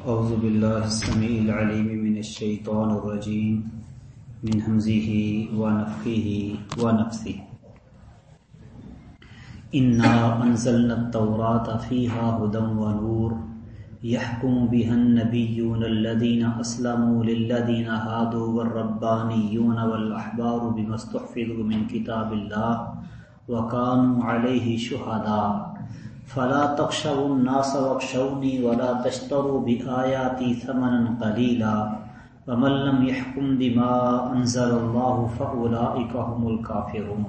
أعوذ بالله السميع العليم من الشيطان الرجيم. من همزه ونفخه ونفثه. إنا أنزلنا التوراة فيها هدى ونور. يحكم بها النبيون الذين أسلموا للذين هادوا والربانيون والأحبار بما استحفظوا من كتاب الله وكانوا عليه شهداء. فلا تخشوا الناس واخشوني ولا تشتروا بآياتي ثمنا قليلا ومن لم يحكم بما أنزل الله فأولئك هم الكافرون۔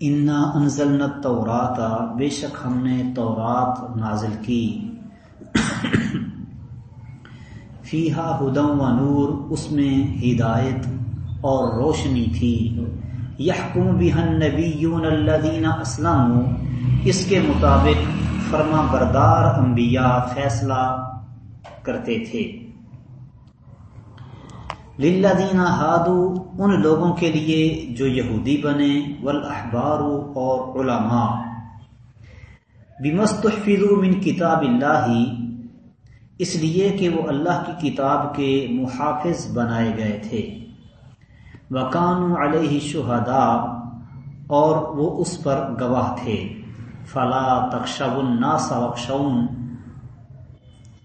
انا انزلنا التورات بے شک ہم نے تورات نازل کی۔ فیہا ہدم و نور، اس میں ہدایت اور روشنی تھی۔ یحکم بہن نبیون الذین اسلموا اس کے مطابق فرما بردار انبیاء فیصلہ کرتے تھے۔ للذین ہادو ان لوگوں کے لیے جو یہودی بنے والاحبار اور علماء۔ بمستحفظوا من کتاب اللہ، اس لیے کہ وہ اللہ کی کتاب کے محافظ بنائے گئے تھے۔ وکانوا علیہ شہداء اور وہ اس پر گواہ تھے۔ فلا تخشب الناس وخشون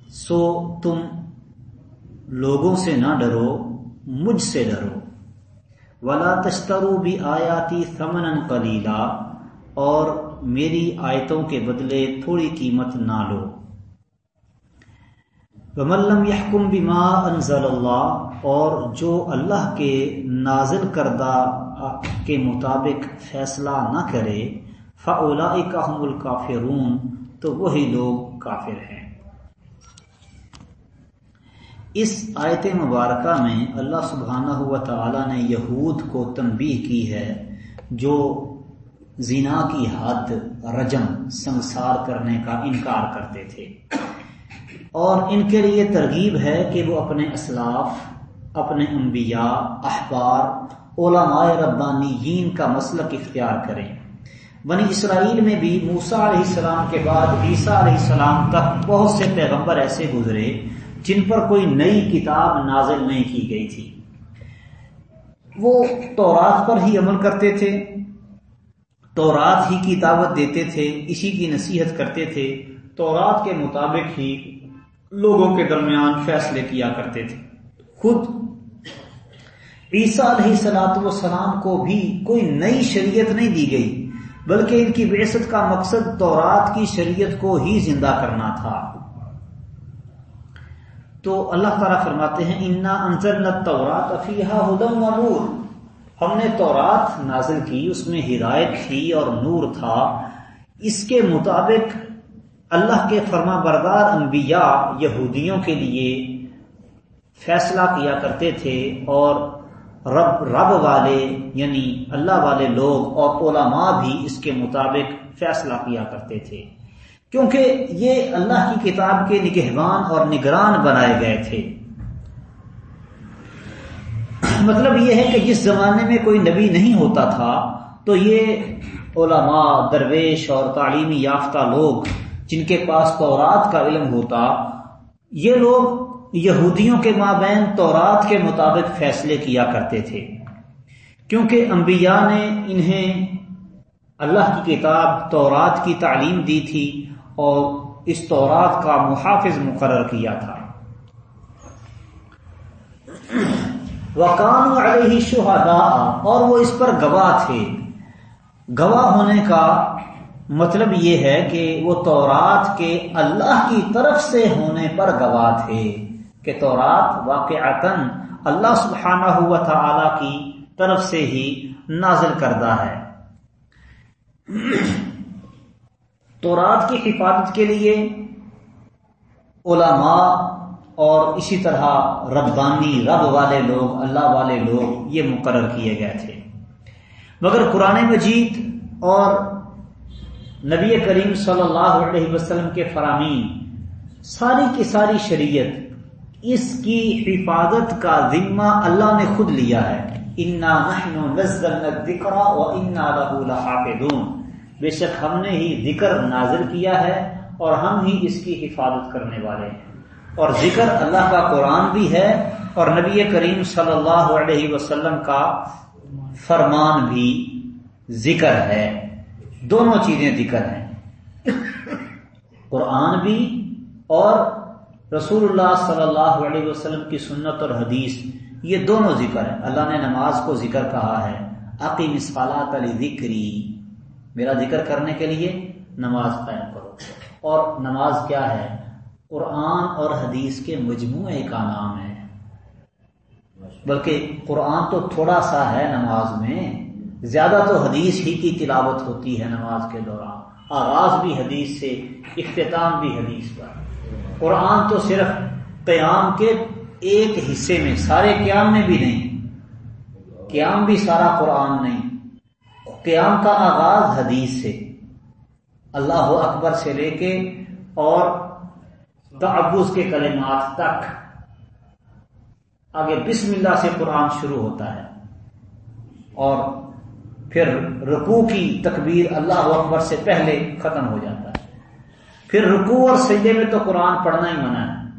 سو تم لوگوں سے نہ ڈرو، مجھ سے ڈرو۔ ولا تشترو بھی آیاتی ثمنا قلیلا اور میری آیتوں کے بدلے تھوڑی قیمت نہ لو۔ وملم یحکم بما انزل اللہ اور جو اللہ کے نازل کردہ کے مطابق فیصلہ نہ کرے فاولئک هم الکافرون، تو وہی لوگ کافر ہیں۔ اس آیت مبارکہ میں اللہ سبحانہ ہوا تعالی نے یہود کو تنبیہ کی ہے، جو زنا کی حد، رجم، سنسار کرنے کا انکار کرتے تھے۔ اور ان کے لیے ترغیب ہے کہ وہ اپنے اسلاف، اپنے انبیاء، احبار، علماء ربانیین کا مسلک اختیار کریں۔ بنی اسرائیل میں بھی موسا علیہ السلام کے بعد عیسیٰ علیہ السلام تک بہت سے پیغمبر ایسے گزرے جن پر کوئی نئی کتاب نازل نہیں کی گئی تھی۔ وہ تورات پر ہی عمل کرتے تھے، تورات ہی کی دعوت دیتے تھے، اسی کی نصیحت کرتے تھے، تورات کے مطابق ہی لوگوں کے درمیان فیصلے کیا کرتے تھے۔ خود عیسیٰ علیہ سلاط وسلام کو بھی کوئی نئی شریعت نہیں دی گئی۔ بلکہ ان کی بعثت کا مقصد تورات کی شریعت کو ہی زندہ کرنا تھا۔ تو اللہ تعالیٰ فرماتے ہیں، انا انزل تورات افیحا ہدم و نور ہم نے تورات نازل کی، اس میں ہدایت تھی اور نور تھا۔ اس کے مطابق اللہ کے فرما بردار انبیاء یہودیوں کے لیے فیصلہ کیا کرتے تھے اور رب رب والے یعنی اللہ والے لوگ اور علماء بھی اس کے مطابق فیصلہ کیا کرتے تھے۔ کیونکہ یہ اللہ کی کتاب کے نگہبان اور نگران بنائے گئے تھے۔ مطلب یہ ہے کہ جس زمانے میں کوئی نبی نہیں ہوتا تھا، تو یہ علماء، درویش اور تعلیمی یافتہ لوگ جن کے پاس تورات کا علم ہوتا، یہ لوگ یہودیوں کے مابین تورات کے مطابق فیصلے کیا کرتے تھے۔ کیونکہ انبیاء نے انہیں اللہ کی کتاب تورات کی تعلیم دی تھی اور اس تورات کا محافظ مقرر کیا تھا۔ وکان علیہ شہدا اور وہ اس پر گواہ تھے۔ گواہ ہونے کا مطلب یہ ہے کہ وہ تورات کے اللہ کی طرف سے ہونے پر گواہ تھے۔ کہ تورات واقع اللہ سبحانہ ہوا تعالی کی طرف سے ہی نازل کردہ ہے۔ تورات کی حفاظت کے لیے علماء اور اسی طرح ربانی رب والے لوگ، اللہ والے لوگ یہ مقرر کیے گئے تھے۔ مگر قرآن مجید اور نبی کریم صلی اللہ علیہ وسلم کے فرامین ساری کی ساری شریعت اس کی حفاظت کا ذمہ اللہ نے خود لیا ہے۔ انا الذکر و انا لحافظون۔ بے شک ہم نے ہی ذکر نازل کیا ہے اور ہم ہی اس کی حفاظت کرنے والے ہیں۔ اور ذکر اللہ کا قرآن بھی ہے اور نبی کریم صلی اللہ علیہ وسلم کا فرمان بھی ذکر ہے۔ دونوں چیزیں ذکر ہیں۔ قرآن بھی اور رسول اللہ صلی اللہ علیہ وسلم کی سنت اور حدیث، یہ دونوں ذکر ہے اللہ نے نماز کو ذکر کہا ہے۔ عقیم اسفالات علی ذکری میرا ذکر کرنے کے لیے نماز قائم کرو۔ اور نماز کیا ہے؟ قرآن اور حدیث کے مجموعے کا نام ہے۔ بلکہ قرآن تو تھوڑا سا ہے نماز میں، زیادہ تو حدیث ہی کی تلاوت ہوتی ہے نماز کے دوران۔ آغاز بھی حدیث سے، اختتام بھی حدیث پر۔ قرآن تو صرف قیام کے ایک حصے میں، سارے قیام میں بھی نہیں۔ قیام بھی سارا قرآن نہیں۔ قیام کا آغاز حدیث سے۔ اللہ اکبر سے لے کے اور تعبز کے کلمات تک۔ آگے بسم اللہ سے قرآن شروع ہوتا ہے۔ اور پھر رکوع کی تکبیر اللہ اکبر سے پہلے ختم ہو جاتا ہے۔ پھر رکوع اور سجدے میں تو قرآن پڑھنا ہی منع ہے۔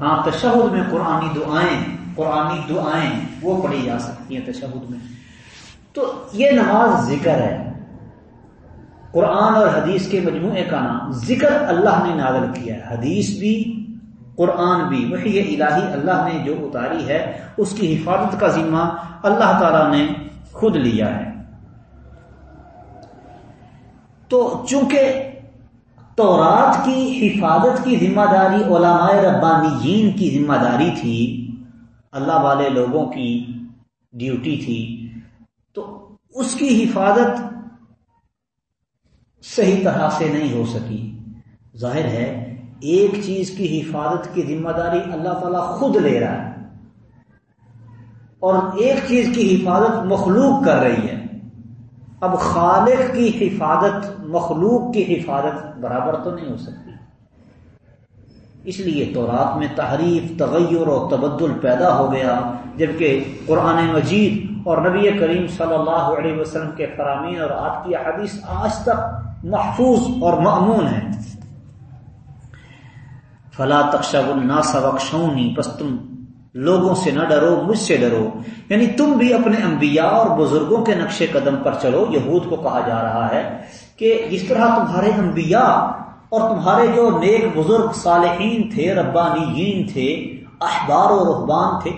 ہاں تشہد میں قرآنی دعائیں قرآنی دعائیں، وہ پڑھی جا سکتی ہیں تشہد میں۔ تو یہ نماز ذکر ہے۔ قرآن اور حدیث کے مجموعے کا نام ذکر اللہ نے نازل کیا ہے۔ حدیث بھی، قرآن بھی وہی یہ الہی اللہ نے جو اتاری ہے، اس کی حفاظت کا ذمہ اللہ تعالی نے خود لیا ہے۔ تو چونکہ تورات کی حفاظت کی ذمہ داری، علماء ربانیین کی ذمہ داری تھی، اللہ والے لوگوں کی ڈیوٹی تھی۔ تو اس کی حفاظت صحیح طرح سے نہیں ہو سکی۔ ظاہر ہے، ایک چیز کی حفاظت کی ذمہ داری اللہ تعالیٰ خود لے رہا ہے اور ایک چیز کی حفاظت مخلوق کر رہی ہے۔ اب خالق کی حفاظت، مخلوق کی حفاظت برابر تو نہیں ہو سکتی۔ اس لیے تو رات میں تحریف، تغیر اور تبدل پیدا ہو گیا، جبکہ قرآن مجید اور نبی کریم صلی اللہ علیہ وسلم کے فرامین اور آپ کی حدیث آج تک محفوظ اور معمون ہے فلا تخشب الناس وخشونی بس تم لوگوں سے نہ ڈرو، مجھ سے ڈرو۔ یعنی تم بھی اپنے انبیاء اور بزرگوں کے نقش قدم پر چلو۔ یہود کو کہا جا رہا ہے کہ جس طرح تمہارے انبیاء اور تمہارے جو نیک بزرگ صالحین تھے، ربانیین تھے، احبار و رحبان تھے،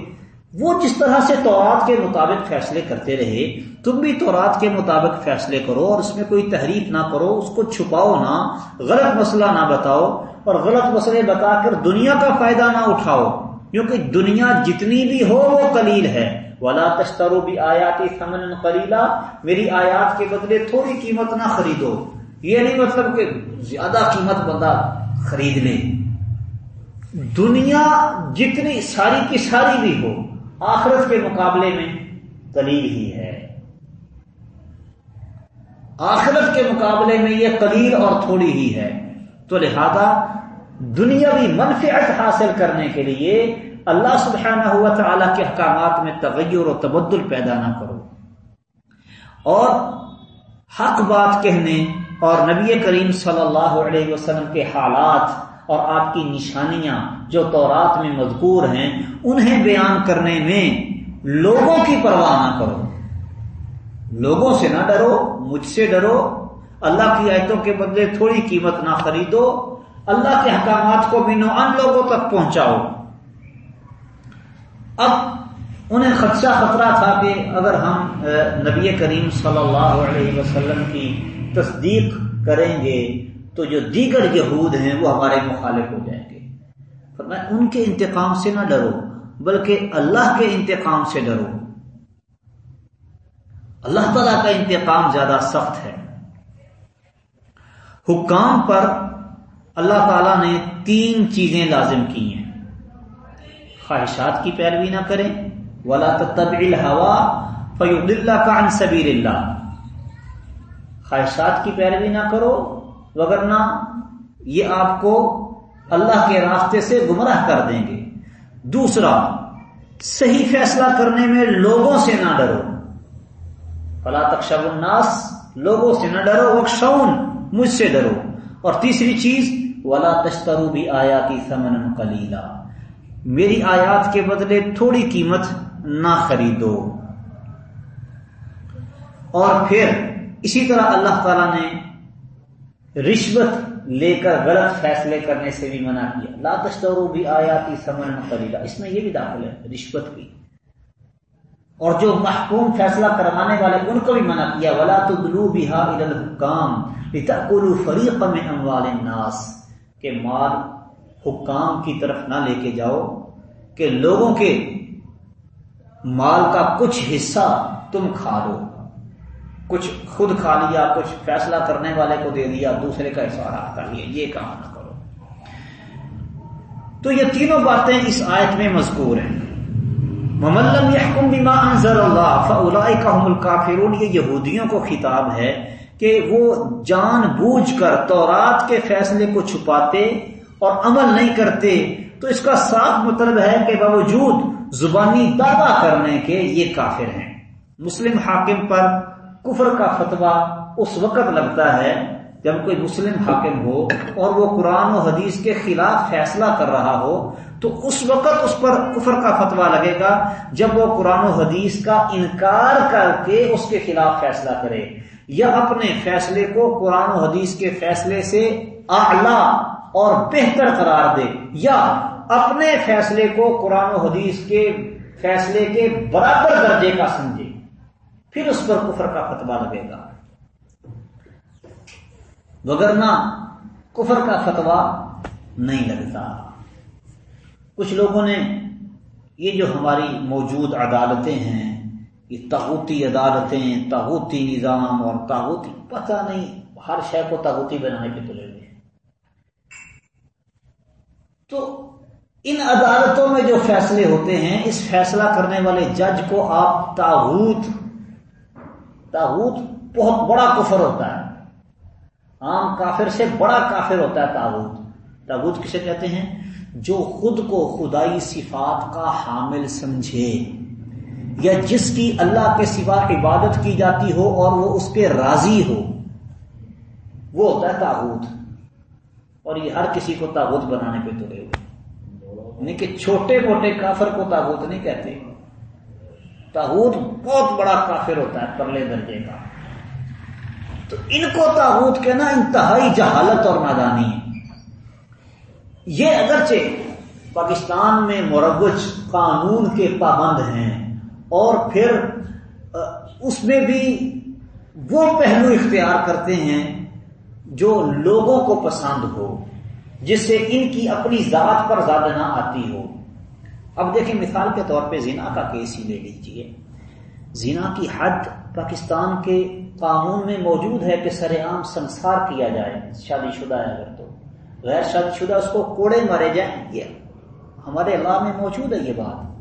وہ جس طرح سے تورات کے مطابق فیصلے کرتے رہے، تم بھی تورات کے مطابق فیصلے کرو اور اس میں کوئی تحریف نہ کرو، اس کو چھپاؤ نہ، غلط مسئلہ نہ بتاؤ اور غلط مسئلے بتا کر دنیا کا فائدہ نہ اٹھاؤ۔ کیونکہ دنیا جتنی بھی ہو وہ قلیل ہے۔ ولا تشترو بھی آیاتی سمن قلیلا میری آیات کے بدلے تھوڑی قیمت نہ خریدو۔ یہ نہیں مطلب کہ زیادہ قیمت بندہ خرید لے۔ دنیا جتنی ساری کی ساری بھی ہو، آخرت کے مقابلے میں قلیل ہی ہے۔ آخرت کے مقابلے میں یہ قلیل اور تھوڑی ہی ہے۔ تو لہذا دنیاوی منفعت حاصل کرنے کے لیے اللہ سبحانہ ہوا تعالی کے احکامات میں تغیر و تبدل پیدا نہ کرو۔ اور حق بات کہنے اور نبی کریم صلی اللہ علیہ وسلم کے حالات اور آپ کی نشانیاں جو تورات میں مذکور ہیں، انہیں بیان کرنے میں لوگوں کی پرواہ نہ کرو۔ لوگوں سے نہ ڈرو، مجھ سے ڈرو۔ اللہ کی آیتوں کے بدلے تھوڑی قیمت نہ خریدو۔ اللہ کے احکامات کو بھی ان لوگوں تک پہنچاؤ۔ اب انہیں خدشہ خطرہ تھا کہ اگر ہم نبی کریم صلی اللہ علیہ وسلم کی تصدیق کریں گے تو جو دیگر یہود ہیں وہ ہمارے مخالف ہو جائیں گے۔ میں ان کے انتقام سے نہ ڈرو، بلکہ اللہ کے انتقام سے ڈرو۔ اللہ تعالی کا انتقام زیادہ سخت ہے۔ حکام پر اللہ تعالیٰ نے تین چیزیں لازم کی ہیں۔ خواہشات کی پیروی نہ کریں۔ ولا ہوا فیوب اللہ کا انصبیر اللہ خواہشات کی پیروی نہ کرو، وگرنہ یہ آپ کو اللہ کے راستے سے گمراہ کر دیں گے۔ دوسرا، صحیح فیصلہ کرنے میں لوگوں سے نہ ڈرو۔ فلا تخشب الناس، لوگوں سے نہ ڈرو وقشون مجھ سے ڈرو۔ اور تیسری چیز ولا تشترو بھی آیاتی سمن کلیلا میری آیات کے بدلے تھوڑی قیمت نہ خریدو۔ اور پھر اسی طرح اللہ تعالی نے رشوت لے کر غلط فیصلے کرنے سے بھی منع کیا۔ لا تشترو بھی آیاتی سمن کلیلا اس میں یہ بھی داخل ہے، رشوت بھی اور جو محکوم فیصلہ کروانے والے ان کو بھی منع کیا۔ ولا تدلو بہا الحکام لتأکلوا فریقا من اموال الناس۔ کہ مال حکام کی طرف نہ لے کے جاؤ، کہ لوگوں کے مال کا کچھ حصہ تم کھا لو۔ کچھ خود کھا لیا، کچھ فیصلہ کرنے والے کو دے دیا، دوسرے کا حصہ کر لیا یہ کام نہ کرو۔ تو یہ تینوں باتیں اس آیت میں مذکور ہیں۔ مملم یحکم بما انزل اللہ فاولئک هم الکافرون یہ یہودیوں کو خطاب ہے کہ وہ جان بوجھ کر تورات کے فیصلے کو چھپاتے اور عمل نہیں کرتے، تو اس کا صاف مطلب ہے کہ باوجود زبانی دعویٰ کرنے کے یہ کافر ہیں۔ مسلم حاکم پر کفر کا فتویٰ اس وقت لگتا ہے جب کوئی مسلم حاکم ہو اور وہ قرآن و حدیث کے خلاف فیصلہ کر رہا ہو، تو اس وقت اس پر کفر کا فتویٰ لگے گا جب وہ قرآن و حدیث کا انکار کر کے اس کے خلاف فیصلہ کرے۔ یا اپنے فیصلے کو قرآن و حدیث کے فیصلے سے اعلی اور بہتر قرار دے یا اپنے فیصلے کو قرآن و حدیث کے فیصلے کے برابر درجے کا سمجھے، پھر اس پر کفر کا فتویٰ لگے گا۔ وگرنہ کفر کا فتویٰ نہیں لگتا۔ کچھ لوگوں نے یہ جو ہماری موجود عدالتیں ہیں یہ تاغوتی عدالتیں تاغوتی نظام اور تاغوتی پتہ نہیں، ہر شے کو تاغوتی بنانے کے تلے ہوئے تو ان عدالتوں میں جو فیصلے ہوتے ہیں، اس فیصلہ کرنے والے جج کو آپ تاغوت تاغوت بہت بڑا کفر ہوتا ہے۔ عام کافر سے بڑا کافر ہوتا ہے تاغوت تاغوت کسے کہتے ہیں؟ جو خود کو خدائی صفات کا حامل سمجھے۔ یا جس کی اللہ کے سوا عبادت کی جاتی ہو اور وہ اس پہ راضی ہو، وہ ہوتا ہے تاغوت۔ اور یہ ہر کسی کو تاغوت بنانے پہ تلے ہوئے۔ یعنی کہ چھوٹے موٹے کافر کو تاغوت نہیں کہتے۔ تاغوت بہت بڑا کافر ہوتا ہے پرلے درجے کا۔ تو ان کو تاغوت کہنا انتہائی جہالت اور نادانی ہے۔ یہ اگرچہ پاکستان میں مروج قانون کے پابند ہیں۔ اور پھر اس میں بھی وہ پہلو اختیار کرتے ہیں جو لوگوں کو پسند ہو، جس سے ان کی اپنی ذات پر زیادہ نہ آتی ہو۔ اب دیکھیں، مثال کے طور پہ زینا کا کیس ہی لے لیجیے زینا کی حد پاکستان کے قانون میں موجود ہے کہ سر عام سنسار کیا جائے، شادی شدہ ہے اگر تو۔ غیر شادی شدہ اس کو کوڑے مارے جائیں، یہ ہمارے اللہ میں موجود ہے یہ بات۔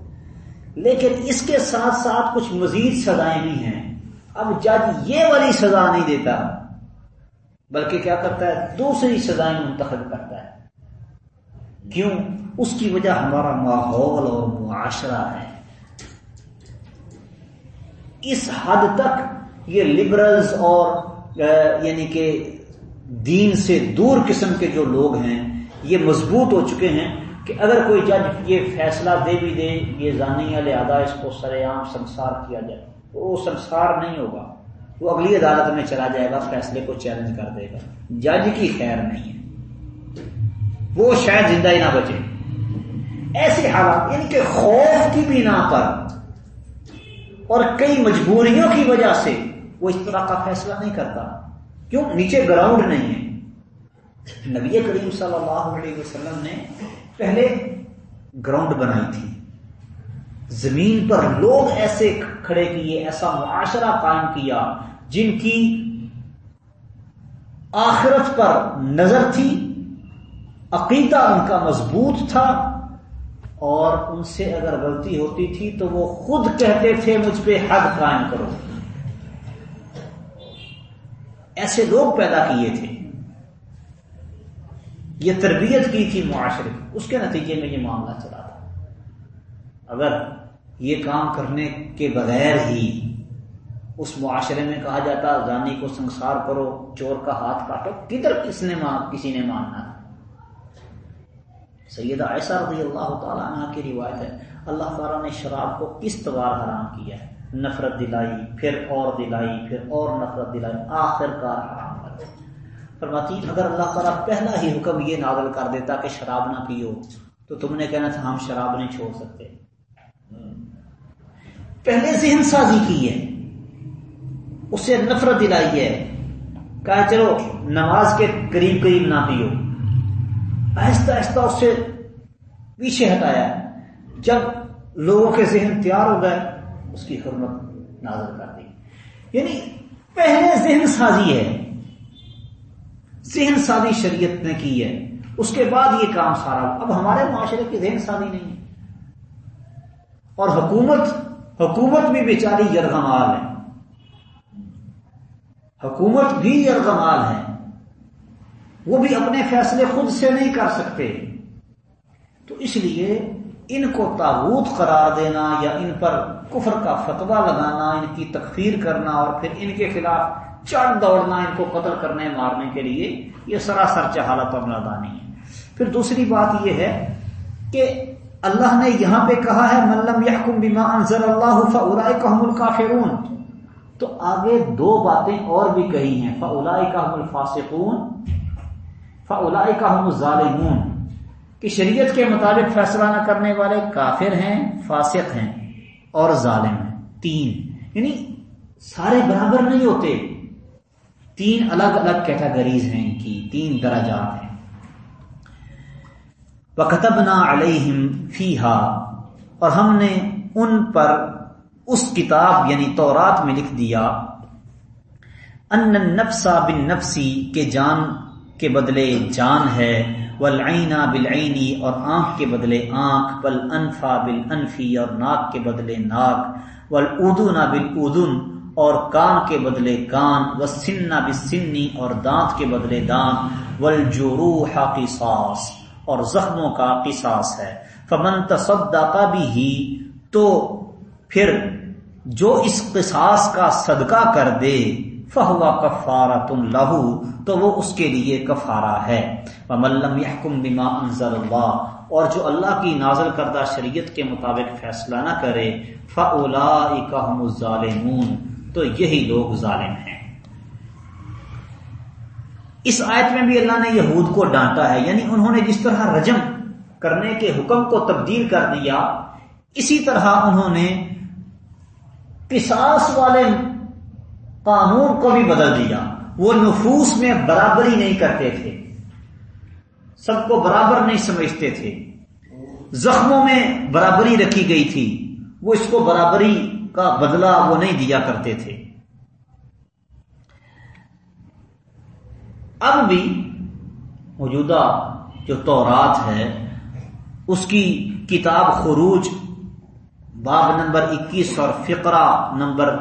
لیکن اس کے ساتھ ساتھ کچھ مزید سزائیں بھی ہیں۔ اب جج یہ والی سزا نہیں دیتا، بلکہ کیا کرتا ہے؟ دوسری سزائیں منتخب کرتا ہے۔ کیوں؟ اس کی وجہ ہمارا ماحول اور معاشرہ ہے۔ اس حد تک یہ لبرلز اور یعنی کہ دین سے دور قسم کے جو لوگ ہیں، یہ مضبوط ہو چکے ہیں۔ کہ اگر کوئی جج یہ فیصلہ دے بھی دے، یہ زانی لہٰذا اس کو سر عام سنسار کیا جائے۔ تو وہ سنسار نہیں ہوگا۔ وہ اگلی عدالت میں چلا جائے گا، فیصلے کو چیلنج کر دے گا۔ جج کی خیر نہیں ہے۔ وہ شاید زندہ ہی نہ بچے۔ ایسے حالات یعنی کہ خوف کی بنا پر اور کئی مجبوریوں کی وجہ سے وہ اس طرح کا فیصلہ نہیں کرتا۔ کیوں؟ نیچے گراؤنڈ نہیں ہے۔ نبی کریم صلی اللہ علیہ وسلم نے پہلے گراؤنڈ بنائی تھی۔ زمین پر لوگ ایسے کھڑے کیے، ایسا معاشرہ قائم کیا جن کی آخرت پر نظر تھی، عقیدہ ان کا مضبوط تھا اور ان سے اگر غلطی ہوتی تھی تو وہ خود کہتے تھے، مجھ پہ حد قائم کرو۔ ایسے لوگ پیدا کیے تھے۔ یہ تربیت کی تھی معاشرے اس کے نتیجے میں یہ معاملہ چلا تھا۔ اگر یہ کام کرنے کے بغیر ہی اس معاشرے میں کہا جاتا، زانی کو سنسار کرو، چور کا ہاتھ کاٹو، کدھر کس نے کسی نے ماننا؟ تھا سیدہ ایسا رضی اللہ تعالیٰ عنہ کی روایت ہے۔ اللہ تعالیٰ نے شراب کو کس طوار حرام کیا ہے۔ نفرت دلائی، پھر اور دلائی، پھر اور نفرت دلائی، آخر کار حرام۔ فرماتی، اگر اللہ تعالیٰ پہلا ہی حکم یہ نازل کر دیتا کہ شراب نہ پیو، تو تم نے کہنا تھا ہم شراب نہیں چھوڑ سکتے۔ پہلے ذہن سازی کی ہے اسے نفرت دلائی ہے۔ کہا، چلو، نماز کے قریب قریب نہ پیو۔ آہستہ آہستہ اس سے پیچھے ہٹایا۔ جب لوگوں کے ذہن تیار ہو گئے، اس کی حرمت نازل کر دی۔ یعنی پہلے ذہن سازی ہے۔ ذہن سازی شریعت نے کی ہے۔ اس کے بعد یہ کام سارا اب ہمارے معاشرے کی ذہن سازی نہیں ہے۔ اور حکومت حکومت بھی بیچاری یرغمال ہے۔ حکومت بھی یرغمال ہے۔ وہ بھی اپنے فیصلے خود سے نہیں کر سکتے۔ تو اس لیے ان کو تابوت قرار دینا یا ان پر کفر کا فتوا لگانا، ان کی تکفیر کرنا اور پھر ان کے خلاف چڑھ دوڑنا ان کو قتل کرنے، مارنے کے لیے، یہ سراسر جہالت اور نادانی ہے۔ پھر دوسری بات یہ ہے کہ اللہ نے یہاں پہ کہا ہے ملم یحکم بما انزل اللہ فاولئک الکافرون. تو آگے دو باتیں اور بھی کہی ہیں فاولئک هم الفاسقون فاولئک هم الظالمون. کہ شریعت کے مطابق فیصلہ نہ کرنے والے کافر ہیں، فاسق ہیں اور ظالم ہیں، تین۔ یعنی سارے برابر نہیں ہوتے۔ تین الگ الگ کیٹاگریز ہیں ان کی، تین درجات ہیں۔ وَكَتَبْنَا عَلَيْهِمْ فِيهَا، اور ہم نے ان پر اس کتاب یعنی تورات میں لکھ دیا ان النفس بالنفسی کے جان کے بدلے جان ہے والعین بالعینی اور آنکھ کے بدلے آنکھ بل انفا بل انفی اور ناک کے بدلے ناک والعدن بالعدن اور کان کے بدلے کان و سننا بسنی اور دانت کے بدلے دانت، والجروح قصاص، اور زخموں کا قصاص ہے۔ فمن تصدق بھی تو پھر جو اس قصاص کا صدقہ کر دے فہوا کفارا تم لہو تو وہ اس کے لیے کفارہ ہے۔ ملم یحکم بما انزل اللہ اور جو اللہ کی نازل کردہ شریعت کے مطابق فیصلہ نہ کرے فلا الظالمون۔ تو یہی لوگ ظالم ہیں۔ اس آیت میں بھی اللہ نے یہود کو ڈانٹا ہے یعنی انہوں نے جس طرح رجم کرنے کے حکم کو تبدیل کر دیا، اسی طرح انہوں نے پساس والے قانون کو بھی بدل دیا۔ وہ نفوس میں برابری نہیں کرتے تھے، سب کو برابر نہیں سمجھتے تھے۔ زخموں میں برابری رکھی گئی تھی، وہ اس کو برابری کا بدلہ وہ نہیں دیا کرتے تھے۔ اب بھی موجودہ جو تورات ہے، اس کی کتاب خروج، باب نمبر اکیس اور فقرہ نمبر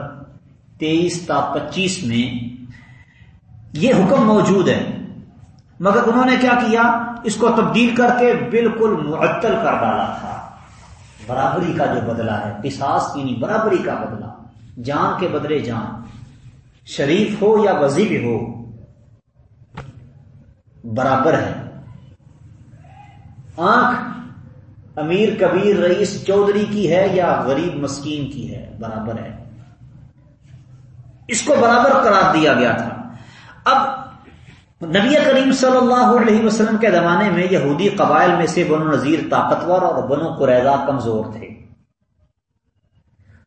تیئیس تا پچیس میں یہ حکم موجود ہے۔ مگر انہوں نے کیا کیا؟ اس کو تبدیل کر کے بالکل معطل کر ڈالا تھا۔ برابری کا جو بدلہ ہے پساس یعنی برابری کا بدلہ۔ جان کے بدلے جان۔ شریف ہو یا وزیر ہو، برابر ہے۔ آنکھ امیر کبیر رئیس چودھری کی ہے یا غریب مسکین کی ہے؟ برابر ہے۔ اس کو برابر قرار دیا گیا تھا۔ اب نبی کریم صلی اللہ علیہ وسلم کے زمانے میں یہودی قبائل میں سے بنو نذیر طاقتور اور بنو قریضہ کمزور تھے۔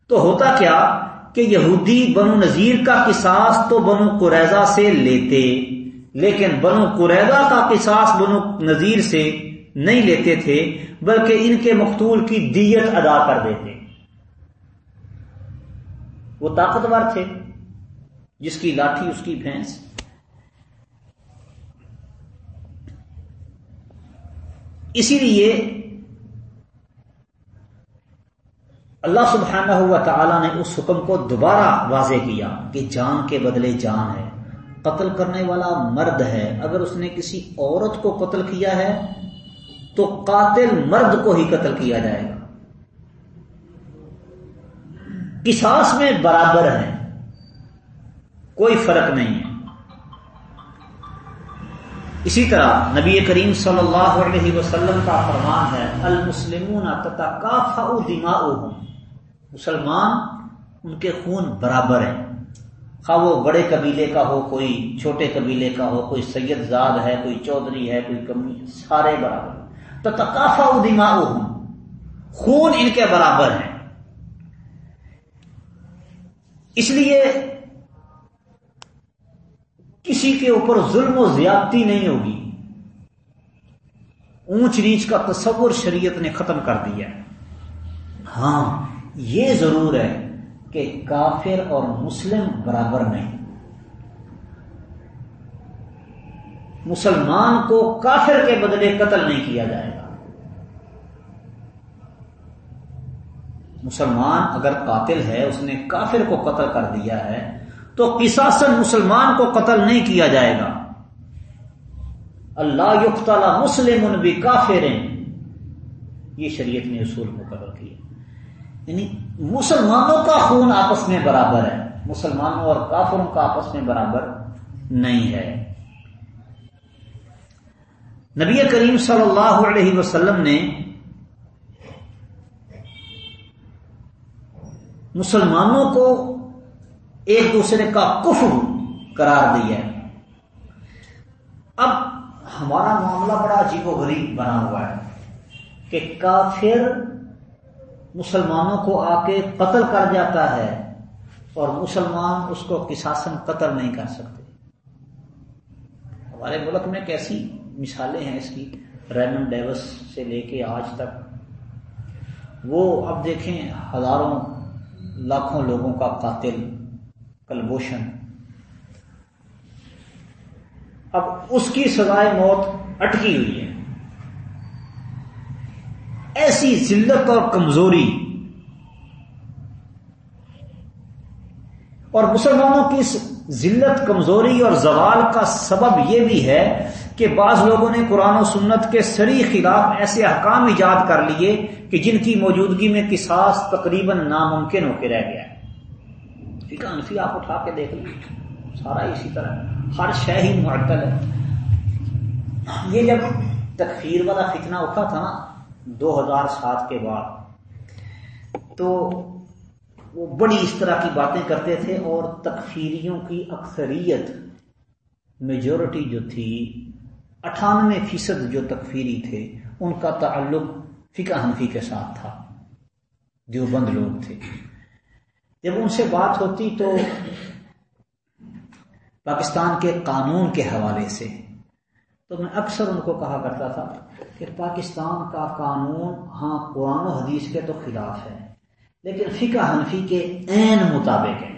تو ہوتا کیا کہ یہودی بنو نذیر کا قصاص تو بنو قریضہ سے لیتے، لیکن بنو قریضہ کا قصاص بنو نذیر سے نہیں لیتے تھے، بلکہ ان کے مقتول کی دیت ادا کر دیتے۔ وہ طاقتور تھے، جس کی لاٹھی، اس کی بھینس۔ اسی لیے اللہ سبحانہ ہوا تعالی نے اس حکم کو دوبارہ واضح کیا کہ جان کے بدلے جان ہے، قتل کرنے والا مرد ہے۔ اگر اس نے کسی عورت کو قتل کیا ہے، تو قاتل مرد کو ہی قتل کیا جائے گا۔ کساس میں برابر ہے، کوئی فرق نہیں۔ ہے اسی طرح نبی کریم صلی اللہ علیہ وسلم کا فرمان ہے، المسلمون دماؤہم۔ مسلمان ان کے خون برابر ہیں۔ خواہ وہ بڑے قبیلے کا ہو، کوئی چھوٹے قبیلے کا ہو، کوئی سید زاد ہے، کوئی چودھری ہے، کوئی کمی سارے برابر تو تقافا ادیما خون ان کے برابر ہیں۔ اس لیے کسی کے اوپر ظلم و زیادتی نہیں ہوگی۔ اونچ نیچ کا تصور شریعت نے ختم کر دیا ہاں یہ ضرور ہے کہ کافر اور مسلم برابر نہیں۔ مسلمان کو کافر کے بدلے قتل نہیں کیا جائے گا۔ مسلمان اگر قاتل ہے، اس نے کافر کو قتل کر دیا ہے تو قصاصن مسلمان کو قتل نہیں کیا جائے گا۔ اللہ یقتلا مسلم بھی کافر یہ شریعت نے اصول مقرر کیا۔ یعنی مسلمانوں کا خون آپس میں برابر ہے۔ مسلمانوں اور کافروں کا آپس میں برابر نہیں ہے۔ نبی کریم صلی اللہ علیہ وسلم نے مسلمانوں کو ایک دوسرے کا کفر قرار دیا ہے۔ اب ہمارا معاملہ بڑا عجیب و غریب بنا ہوا ہے کہ کافر مسلمانوں کو آ کے قتل کر جاتا ہے اور مسلمان اس کو کساسن قتل نہیں کر سکتے۔ ہمارے ملک میں کیسی مثالیں ہیں اس کی ریمن ڈیوس سے لے کے آج تک۔ وہ اب دیکھیں ہزاروں لاکھوں لوگوں کا قاتل۔ کلبوشن اب اس کی سزائے موت اٹکی ہوئی ہے۔ ایسی ذلت اور کمزوری اور مسلمانوں کی اس ذلت، کمزوری اور زوال کا سبب یہ بھی ہے کہ بعض لوگوں نے قرآن و سنت کے سری خلاف ایسے احکام ایجاد کر لیے کہ جن کی موجودگی میں قصاص تقریباً ناممکن ہو کے رہ گیا۔ ہے ٹھیک آپ اٹھا کے دیکھ لیجیے سارا اسی طرح۔ ہر شہ ہی معطل ہے۔ یہ جب تکفیر والا فتنہ اٹھا تھا نا، دو ہزار سات کے بعد، تو وہ بڑی اس طرح کی باتیں کرتے تھے اور تکفیریوں کی اکثریت میجورٹی جو تھی، اٹھانوے فیصد جو تکفیری تھے، ان کا تعلق فقہ حنفی کے ساتھ تھا۔ جو بند لوگ تھے۔ جب ان سے بات ہوتی تو پاکستان کے قانون کے حوالے سے تو میں اکثر ان کو کہا کرتا تھا کہ پاکستان کا قانون ہاں قرآن و حدیث کے تو خلاف ہے، لیکن فقہ حنفی کے عین مطابق ہے۔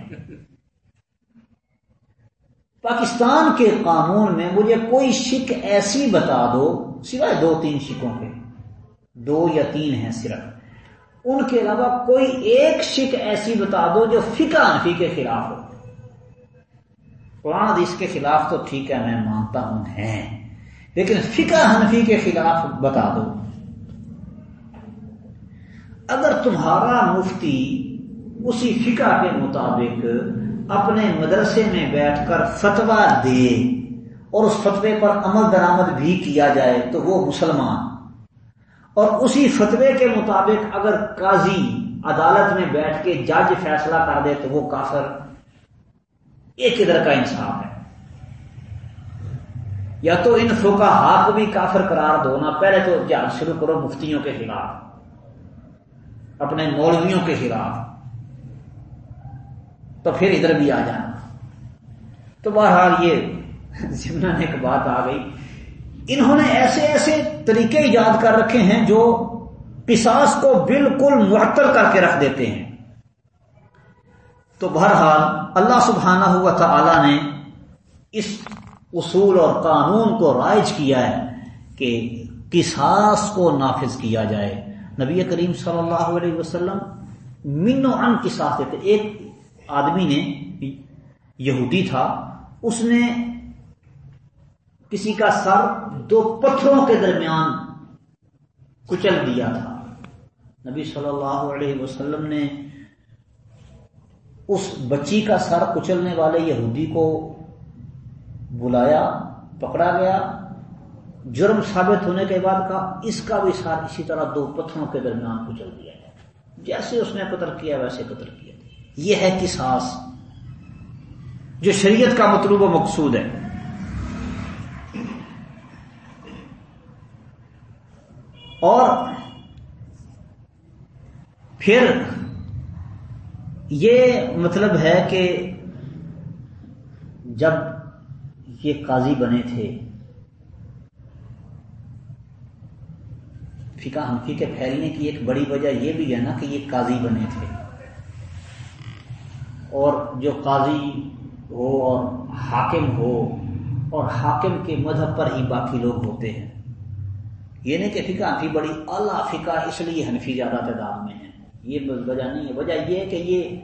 پاکستان کے قانون میں مجھے کوئی شک ایسی بتا دو سوائے دو تین شکوں کے۔ دو یا تین ہیں صرف۔ ان کے علاوہ کوئی ایک شک ایسی بتا دو جو فقہ حنفی کے خلاف ہو۔ قرآن حدیث کے خلاف تو ٹھیک ہے، میں مانتا ہوں، ہیں۔ لیکن فقہ حنفی کے خلاف بتا دو۔ اگر تمہارا مفتی اسی فقہ کے مطابق اپنے مدرسے میں بیٹھ کر فتوا دے اور اس فتوے پر عمل درآمد بھی کیا جائے تو وہ مسلمان اور اسی فتوے کے مطابق اگر قاضی عدالت میں بیٹھ کے جج فیصلہ کر دے تو وہ کافر ایک ادھر کا انصاف ہے۔ یا تو ان فوکا کو بھی کافر قرار دو نا پہلے تو جہاز شروع کرو مفتیوں کے خلاف، اپنے مولویوں کے خلاف، تو پھر ادھر بھی آ جانا۔ تو بہرحال یہ ضمن ایک بات آ گئی۔ انہوں نے ایسے ایسے طریقے ایجاد کر رکھے ہیں جو پساس کو بالکل معطل کر کے رکھ دیتے ہیں۔ تو بہرحال اللہ سبحانہ ہوا تھا نے اس اصول اور قانون کو رائج کیا ہے کہ کساس کو نافذ کیا جائے۔ نبی کریم صلی اللہ علیہ وسلم من و ان کساس دیتے۔ ایک آدمی نے، یہودی تھا، اس نے کسی کا سر دو پتھروں کے درمیان کچل دیا تھا۔ نبی صلی اللہ علیہ وسلم نے اس بچی کا سر کچلنے والے یہودی کو بلایا، پکڑا گیا۔ جرم ثابت ہونے کے بعد کہا، اس کا بھی سر اسی طرح دو پتھروں کے درمیان کچل دیا جائے جیسے اس نے قتل کیا، ویسے قتل کیا۔ یہ ہے کساس جو شریعت کا مطلوب و مقصود ہے۔ اور پھر یہ مطلب ہے کہ جب یہ قاضی بنے تھے، فقہ ہنفی کے پھیلنے کی ایک بڑی وجہ یہ بھی ہے نا کہ یہ قاضی بنے تھے۔ اور جو قاضی ہو اور حاکم ہو، اور حاکم کے مذہب پر ہی باقی لوگ ہوتے ہیں۔ یہ نہیں کہ فقہ حنفی بڑی اعلیٰ فقہ اس لیے حنفی زیادہ تعداد میں ہے یہ وجہ نہیں ہے۔ وجہ یہ کہ یہ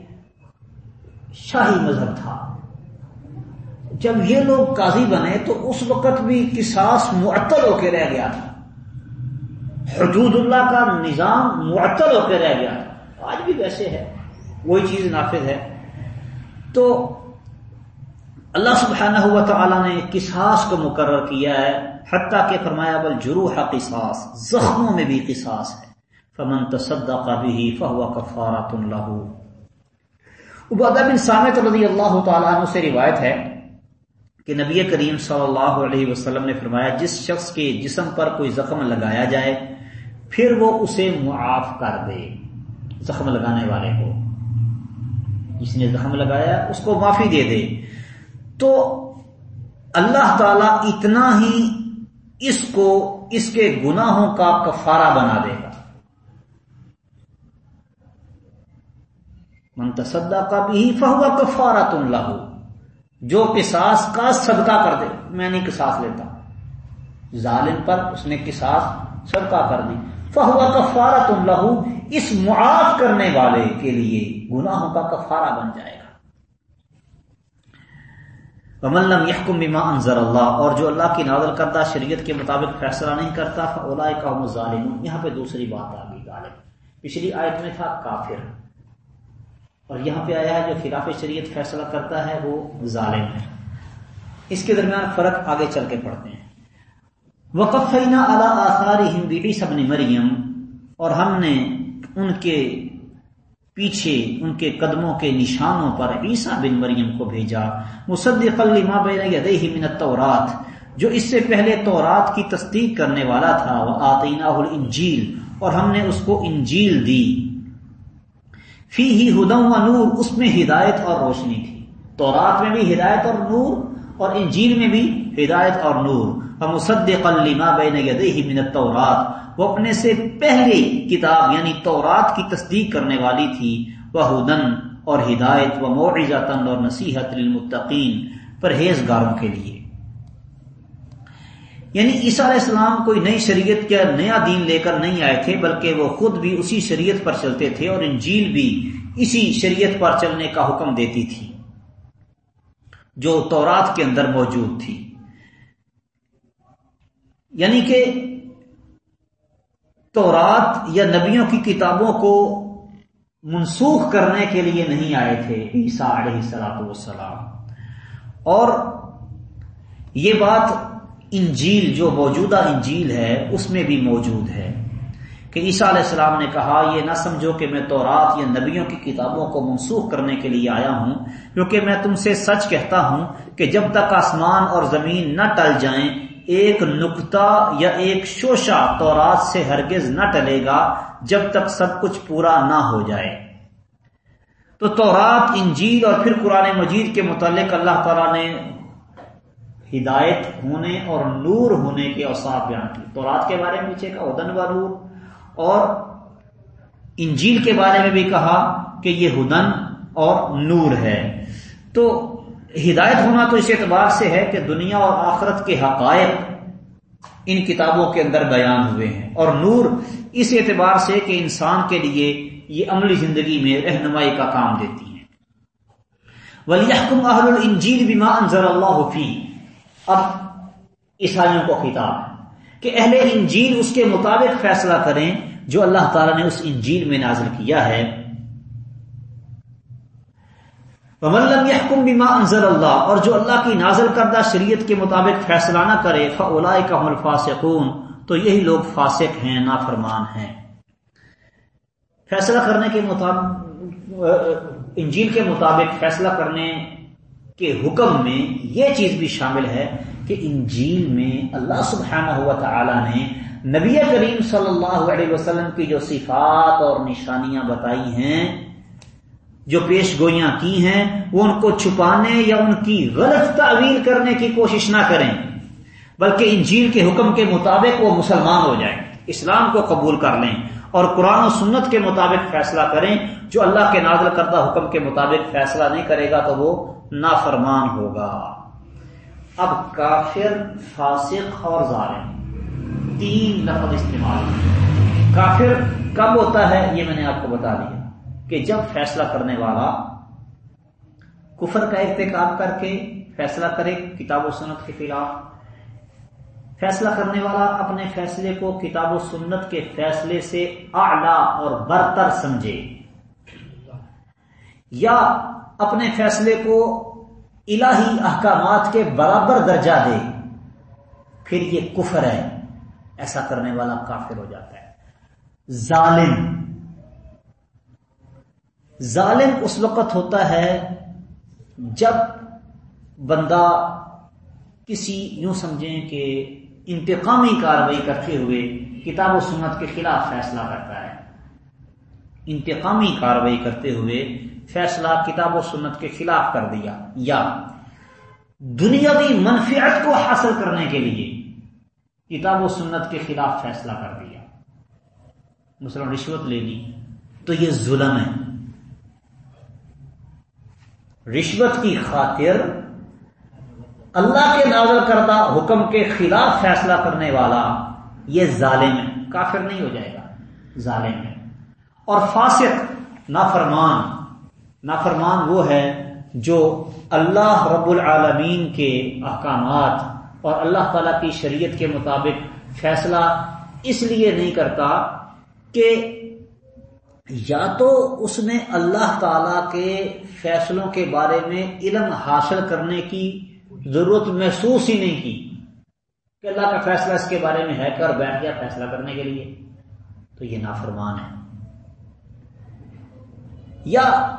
شاہی مذہب تھا۔ جب یہ لوگ قاضی بنے تو اس وقت بھی قصاص معطل ہو کے رہ گیا تھا۔ حدود اللہ کا نظام معطل ہو کے رہ گیا تھا۔ آج بھی ویسے ہے۔ وہی چیز نافذ ہے۔ تو اللہ سبحانہ ہوا تعالیٰ نے قصاص کو مقرر کیا ہے حتیٰ کہ فرمایا، بل جروح قصاص، زخموں میں بھی قصاص ہے۔ فمن تصدق به فهو كفارة له۔ عبادہ بن سامت رضی اللہ تعالیٰ عنہ سے روایت ہے کہ نبی کریم صلی اللہ علیہ وسلم نے فرمایا، جس شخص کے جسم پر کوئی زخم لگایا جائے، پھر وہ اسے معاف کر دے، زخم لگانے والے کو۔ جس نے زخم لگایا، اس کو معافی دے دے۔ تو اللہ تعالی اتنا ہی اس کو اس کے گناہوں کا کفارہ بنا دے گا۔ منتصدا کا بھی فہوا کفارہ تم لاہو جو کساس کا صدقہ کر دے، میں نہیں کساس لیتا۔ ظالم پر اس نے کساس صدقہ کر دی۔ فہوا کفارہ تم لہو اس معاف کرنے والے کے لیے گناہوں کا کفارہ بن جائے گا۔ وملم یحکم بما انزل اللہ، اور جو اللہ کی نازل کردہ شریعت کے مطابق فیصلہ نہیں کرتا فولا کا ظالم یہاں پہ دوسری بات آ گئی، غالب۔ پچھلی آیت میں تھا کافر۔ اور یہاں پہ آیا ہے، جو خلاف شریعت فیصلہ کرتا ہے، وہ ظالم ہے۔ اس کے درمیان فرق آگے چل کے پڑھتے ہیں۔ وقفینا اللہ آثار ہندی سبن مریم اور ہم نے ان کے پیچھے ان کے قدموں کے نشانوں پر عیسیٰ بن مریم کو بھیجا۔ مصدق لما بین یدیہ من التورات، جو اس سے پہلے تورات کی تصدیق کرنے والا تھا۔ وہ آتینہ الانجیل اور ہم نے اس کو انجیل دی۔ فی ہی ہدم و نور، اس میں ہدایت اور روشنی تھی۔ تورات میں بھی ہدایت اور نور اور انجیل میں بھی ہدایت اور نور۔ مصدق لما بین یدیہ من التورات۔ وہ اپنے سے پہلی کتاب یعنی تورات کی تصدیق کرنے والی تھی۔ وہ ہدن اور ہدایت و معزتن اور نصیحت للمتقین پرہیزگاروں کے لیے۔ یعنی عیسیٰ علیہ السلام کوئی نئی شریعت کا نیا دین لے کر نہیں آئے تھے، بلکہ وہ خود بھی اسی شریعت پر چلتے تھے اور انجیل بھی اسی شریعت پر چلنے کا حکم دیتی تھی۔ جو تورات کے اندر موجود تھی۔ یعنی کہ تورات یا نبیوں کی کتابوں کو منسوخ کرنے کے لیے نہیں آئے تھے عیسیٰ علیہ سلاۃ والسلام۔ اور یہ بات انجیل، جو موجودہ انجیل ہے، اس میں بھی موجود ہے۔ کہ عیسیٰ علیہ السلام نے کہا، یہ نہ سمجھو کہ میں تورات یا نبیوں کی کتابوں کو منسوخ کرنے کے لیے آیا ہوں، کیونکہ میں تم سے سچ کہتا ہوں کہ جب تک آسمان اور زمین نہ ٹل جائیں، ایک نقطہ یا ایک شوشا تورات سے ہرگز نہ ٹلے گا جب تک سب کچھ پورا نہ ہو جائے۔ تو تورات، انجیل اور پھر قرآن مجید کے متعلق اللہ تعالیٰ نے ہدایت ہونے اور نور ہونے کے اوساف بیان کی تورات کے بارے میں پیچھے کا ہدن و نور۔ اور انجیل کے بارے میں بھی کہا کہ یہ ہدن اور نور ہے۔ تو ہدایت ہونا تو اس اعتبار سے ہے کہ دنیا اور آخرت کے حقائق ان کتابوں کے اندر بیان ہوئے ہیں۔ اور نور اس اعتبار سے کہ انسان کے لیے یہ عملی زندگی میں رہنمائی کا کام دیتی ہیں ولیحکم اہل الانجیل بما انزل اللہ فی اب عیسائیوں کو خطاب۔ ہے کہ اہل انجیل اس کے مطابق فیصلہ کریں جو اللہ تعالی نے اس انجیل میں نازل کیا ہے۔ وملم يحكم بما انزل اللہ اور جو اللہ کی نازل کردہ شریعت کے مطابق فیصلہ نہ کرے فاولئک هم الفاسقون، تو یہی لوگ فاسق ہیں، نافرمان ہیں۔ فیصلہ کرنے کے مطابق، انجیل کے مطابق فیصلہ کرنے کے حکم میں یہ چیز بھی شامل ہے کہ انجیل میں اللہ سبحانہ ہوا تعالی نے نبی کریم صلی اللہ علیہ وسلم کی جو صفات اور نشانیاں بتائی ہیں، جو پیش گوئیاں کی ہیں، وہ ان کو چھپانے یا ان کی غلط تعویل کرنے کی کوشش نہ کریں، بلکہ انجیل کے حکم کے مطابق وہ مسلمان ہو جائیں، اسلام کو قبول کر لیں اور قرآن و سنت کے مطابق فیصلہ کریں، جو اللہ کے نازل کردہ حکم کے مطابق فیصلہ نہیں کرے گا تو وہ نافرمان ہوگا۔ اب کافر، فاسق اور ظالم۔ تین لفظ استعمال۔ کافر کب ہوتا ہے؟ یہ میں نے آپ کو بتا دیا کہ جب فیصلہ کرنے والا کفر کا ارتکاب کر کے فیصلہ کرے کتاب و سنت کے خلاف، فیصلہ کرنے والا اپنے فیصلے کو کتاب و سنت کے فیصلے سے اعلی اور برتر سمجھے۔ یا اپنے فیصلے کو الہی احکامات کے برابر درجہ دے، پھر یہ کفر ہے، ایسا کرنے والا کافر ہو جاتا ہے۔ ظالم۔ ظالم اس وقت ہوتا ہے جب بندہ کسی یوں سمجھیں کہ انتقامی کاروائی کرتے ہوئے کتاب و سنت کے خلاف فیصلہ کرتا ہے۔ انتقامی کاروائی کرتے ہوئے فیصلہ کتاب و سنت کے خلاف کر دیا یا دنیاوی منفیت کو حاصل کرنے کے لیے کتاب و سنت کے خلاف فیصلہ کر دیا۔ مثلا رشوت لے لی۔ تو یہ ظلم ہے۔ رشوت کی خاطر اللہ کے نازل کردہ حکم کے خلاف فیصلہ کرنے والا یہ ظالم ہے۔ کافر نہیں ہو جائے گا۔ ظالم ہے۔ اور فاسق، نافرمان نافرمان وہ ہے جو اللہ رب العالمین کے احکامات اور اللہ تعالی کی شریعت کے مطابق فیصلہ اس لیے نہیں کرتا کہ یا تو اس نے اللہ تعالی کے فیصلوں کے بارے میں علم حاصل کرنے کی ضرورت محسوس ہی نہیں کی کہ اللہ کا فیصلہ اس کے بارے میں ہے کر بیٹھ گیا فیصلہ کرنے کے لیے تو یہ نافرمان ہے۔ یا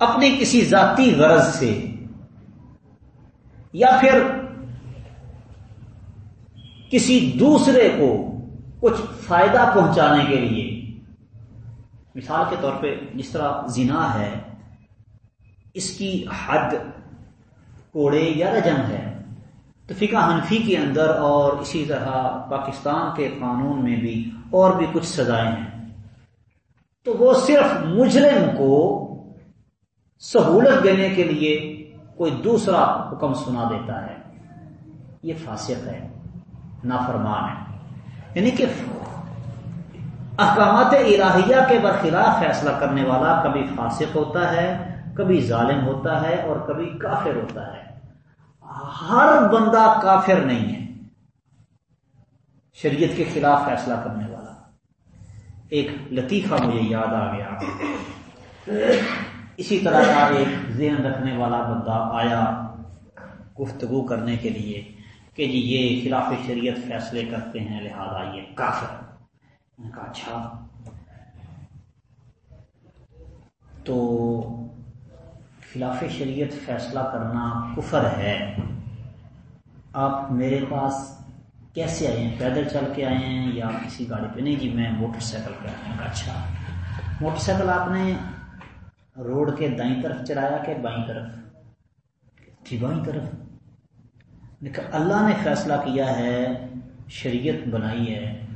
اپنی کسی ذاتی غرض سے یا پھر کسی دوسرے کو کچھ فائدہ پہنچانے کے لیے۔ مثال کے طور پہ جس طرح زنا ہے، اس کی حد کوڑے یا رجم ہے۔ تو فقہ حنفی کے اندر اور اسی طرح پاکستان کے قانون میں بھی اور بھی کچھ سزائیں ہیں۔ تو وہ صرف مجرم کو سہولت دینے کے لیے کوئی دوسرا حکم سنا دیتا ہے۔ یہ فاسق ہے، نافرمان ہے۔ یعنی کہ احکامات الہیہ کے برخلاف فیصلہ کرنے والا کبھی فاسق ہوتا ہے، کبھی ظالم ہوتا ہے اور کبھی کافر ہوتا ہے۔ ہر بندہ کافر نہیں ہے۔ شریعت کے خلاف فیصلہ کرنے والا۔ ایک لطیفہ مجھے یاد آ گیا۔ اسی طرح کا ایک ذہن رکھنے والا بندہ آیا گفتگو کرنے کے لیے کہ جی یہ خلاف شریعت فیصلے کرتے ہیں، لہذا یہ کافر کہا اچھا۔ تو خلاف شریعت فیصلہ کرنا کفر ہے۔ آپ میرے پاس کیسے آئے ہیں؟ پیدل چل کے آئے ہیں یا کسی گاڑی پہ؟ نہیں جی میں موٹر سائیکل پہ آیا ہوں۔ اچھا۔ موٹر سائیکل آپ نے روڈ کے دائیں طرف چلایا کہ بائیں طرف؟ جی بائیں طرف۔ لیکن اللہ نے فیصلہ کیا ہے، شریعت بنائی ہے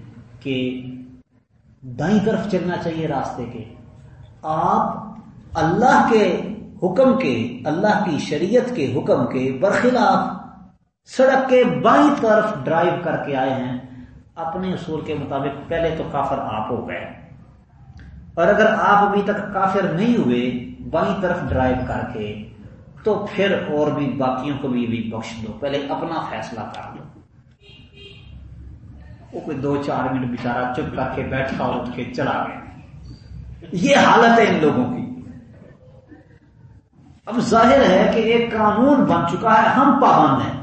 کہ دائیں طرف چلنا چاہیے راستے کے۔ آپ اللہ کے حکم کے، اللہ کی شریعت کے حکم کے برخلاف سڑک کے بائیں طرف ڈرائیو کر کے آئے ہیں۔ اپنے اصول کے مطابق پہلے تو کافر آپ ہو گئے۔ اور اگر آپ ابھی تک کافر نہیں ہوئے بائیں طرف ڈرائیو کر کے تو پھر اور بھی باقیوں کو بھی, بھی بخش دو۔ پہلے اپنا فیصلہ کر لو۔ وہ کوئی دو چار منٹ بےچارا چپ کر کے بیٹھا اور اٹھ کے چلا گیا۔ یہ حالت ہے ان لوگوں کی۔ اب ظاہر ہے کہ ایک قانون بن چکا ہے ہم پابند ہیں۔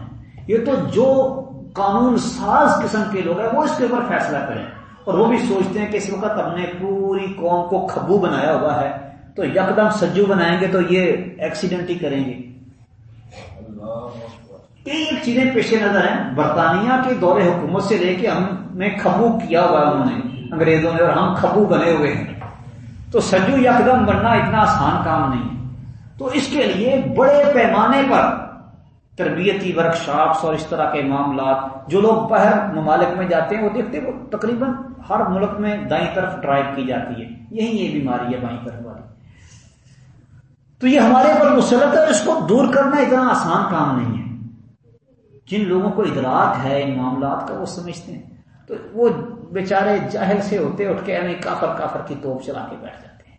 یہ تو جو قانون ساز قسم کے لوگ ہیں وہ اس کے اوپر فیصلہ کریں۔ اور وہ بھی سوچتے ہیں کہ اس وقت ہم نے پوری قوم کو کھبو بنایا ہوا ہے، تو یکدم سجو بنائیں گے تو یہ ایکسیڈنٹ ہی کریں گے۔ ایک چیزیں پیش نظر ہیں۔ برطانیہ کے دور حکومت سے لے کے ہم نے کھبو کیا ہوا انہوں نے، انگریزوں نے، اور ہم کھبو بنے ہوئے ہیں۔ تو سجو یکدم بننا اتنا آسان کام نہیں۔ تو اس کے لیے بڑے پیمانے پر تربیتی ورک شاپس اور اس طرح کے معاملات، جو لوگ باہر ممالک میں جاتے ہیں، وہ دیکھتے ہیں وہ تقریباً ہر ملک میں دائیں طرف ڈرائیو کی جاتی ہے۔ یہی یہ بیماری ہے بائیں طرف والی۔ تو یہ ہمارے پر مسلط ہے اس کو دور کرنا اتنا آسان کام نہیں ہے۔ جن لوگوں کو ادراک ہے ان معاملات کا، وہ سمجھتے ہیں۔ تو وہ بیچارے جاہل سے ہوتے، اٹھ کے یعنی کافر کافر کی توپ چلا کے بیٹھ جاتے ہیں۔